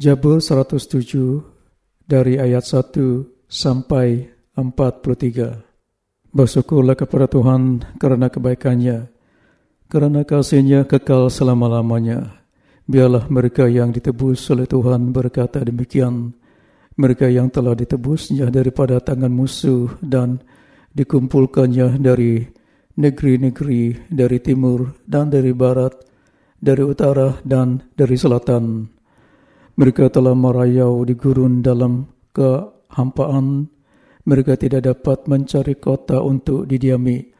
Jabur 107 dari ayat 1 sampai 43. Bersyukurlah kepada Tuhan kerana kebaikannya, kerana kasihnya kekal selama-lamanya. Biarlah mereka yang ditebus oleh Tuhan berkata demikian. Mereka yang telah ditebusnya daripada tangan musuh dan dikumpulkannya dari negeri-negeri, dari timur dan dari barat, dari utara dan dari selatan. Mereka telah merayau di gurun dalam kehampaan. Mereka tidak dapat mencari kota untuk didiami.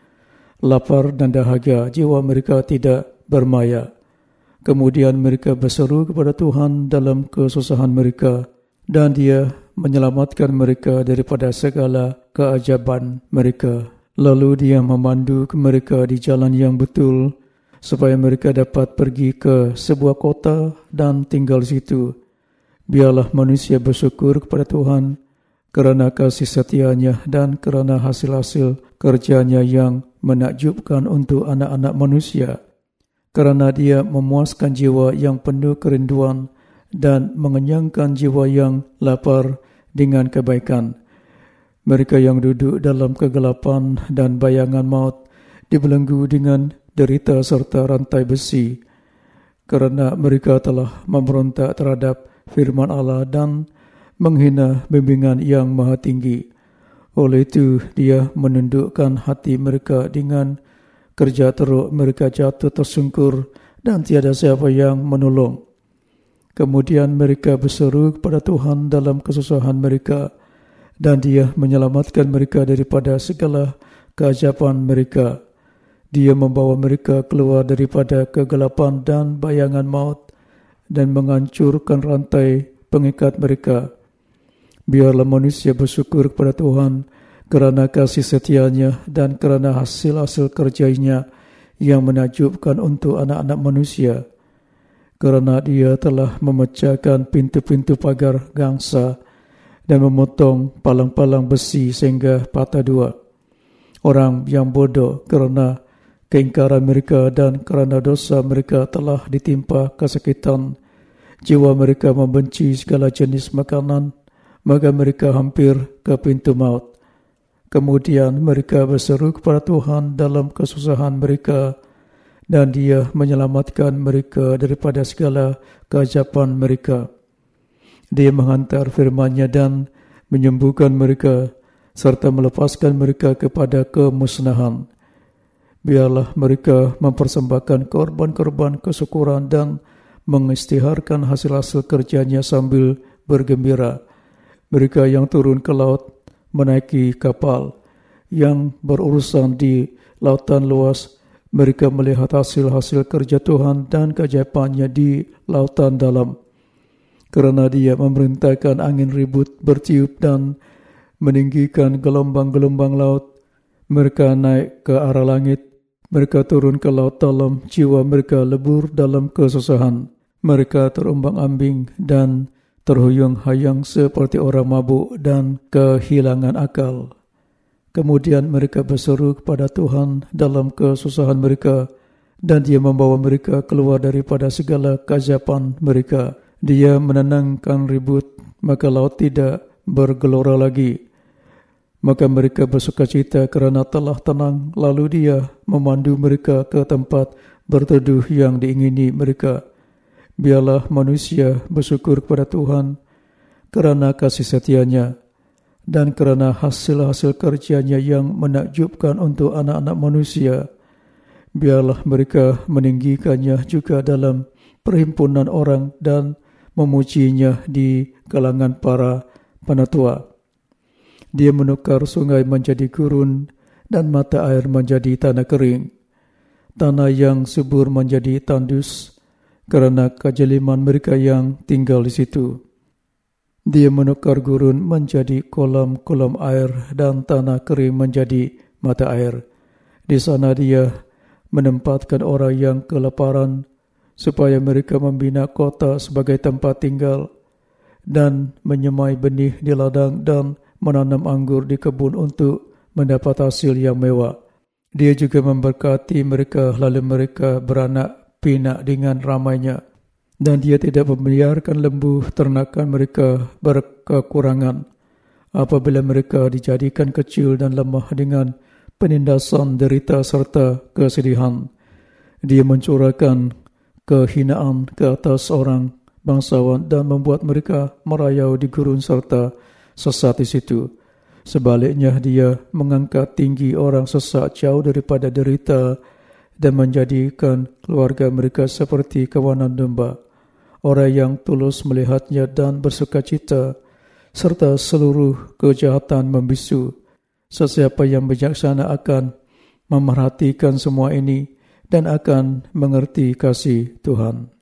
Lapar dan dahaga, jiwa mereka tidak bermaya. Kemudian mereka berseru kepada Tuhan dalam kesusahan mereka. Dan dia menyelamatkan mereka daripada segala keajaban mereka. Lalu dia memandu mereka di jalan yang betul supaya mereka dapat pergi ke sebuah kota dan tinggal situ. Biarlah manusia bersyukur kepada Tuhan kerana kasih setianya dan kerana hasil-hasil kerjanya yang menakjubkan untuk anak-anak manusia. Kerana dia memuaskan jiwa yang penuh kerinduan dan mengenyangkan jiwa yang lapar dengan kebaikan. Mereka yang duduk dalam kegelapan dan bayangan maut dibelenggu dengan derita serta rantai besi. Kerana mereka telah memberontak terhadap firman Allah dan menghina bimbingan yang maha tinggi. Oleh itu, dia menundukkan hati mereka dengan kerja teruk mereka jatuh tersungkur dan tiada siapa yang menolong. Kemudian mereka berseru kepada Tuhan dalam kesusahan mereka dan dia menyelamatkan mereka daripada segala keajaban mereka. Dia membawa mereka keluar daripada kegelapan dan bayangan maut dan menghancurkan rantai pengikat mereka. Biarlah manusia bersyukur kepada Tuhan kerana kasih setianya dan kerana hasil-hasil kerjanya yang menakjubkan untuk anak-anak manusia. Kerana dia telah memecahkan pintu-pintu pagar gangsa dan memotong palang-palang besi sehingga patah dua. Orang yang bodoh kerana keingkaran mereka dan kerana dosa mereka telah ditimpa kesakitan jiwa mereka membenci segala jenis makanan, maka mereka hampir ke pintu maut. Kemudian mereka berseru kepada Tuhan dalam kesusahan mereka dan dia menyelamatkan mereka daripada segala keajapan mereka. Dia menghantar firman-Nya dan menyembuhkan mereka serta melepaskan mereka kepada kemusnahan. Biarlah mereka mempersembahkan korban-korban kesyukuran dan mengistiharkan hasil-hasil kerjanya sambil bergembira. Mereka yang turun ke laut menaiki kapal yang berurusan di lautan luas. Mereka melihat hasil-hasil kerja Tuhan dan keajaibannya di lautan dalam. Kerana dia memerintahkan angin ribut bertiup dan meninggikan gelombang-gelombang laut. Mereka naik ke arah langit. Mereka turun ke laut dalam. Jiwa mereka lebur dalam kesusahan. Mereka terumbang-ambing dan terhuyung-hayang seperti orang mabuk dan kehilangan akal. Kemudian mereka berseru kepada Tuhan dalam kesusahan mereka dan dia membawa mereka keluar daripada segala kajapan mereka. Dia menenangkan ribut, maka laut tidak bergelora lagi. Maka mereka bersuka cita kerana telah tenang, lalu dia memandu mereka ke tempat berteduh yang diingini mereka. Biarlah manusia bersyukur kepada Tuhan kerana kasih setianya dan kerana hasil-hasil kerjanya yang menakjubkan untuk anak-anak manusia. Biarlah mereka meninggikannya juga dalam perhimpunan orang dan memujinya di kalangan para penatua. Dia menukar sungai menjadi gurun dan mata air menjadi tanah kering. Tanah yang subur menjadi tandus kerana kejeliman mereka yang tinggal di situ. Dia menukar gurun menjadi kolam-kolam air dan tanah kering menjadi mata air. Di sana dia menempatkan orang yang kelaparan supaya mereka membina kota sebagai tempat tinggal dan menyemai benih di ladang dan menanam anggur di kebun untuk mendapat hasil yang mewah. Dia juga memberkati mereka lalu mereka beranak pinak dengan ramainya. dan dia tidak membiarkan lembu ternakan mereka berkekurangan apabila mereka dijadikan kecil dan lemah dengan penindasan derita serta kesedihan. Dia mencurahkan kehinaan ke atas orang bangsawan dan membuat mereka merayau di gurun serta sesat di situ. Sebaliknya dia mengangkat tinggi orang sesak jauh daripada derita dan menjadikan keluarga mereka seperti kawanan domba. Orang yang tulus melihatnya dan bersuka cita serta seluruh kejahatan membisu. Sesiapa yang bijaksana akan memerhatikan semua ini dan akan mengerti kasih Tuhan.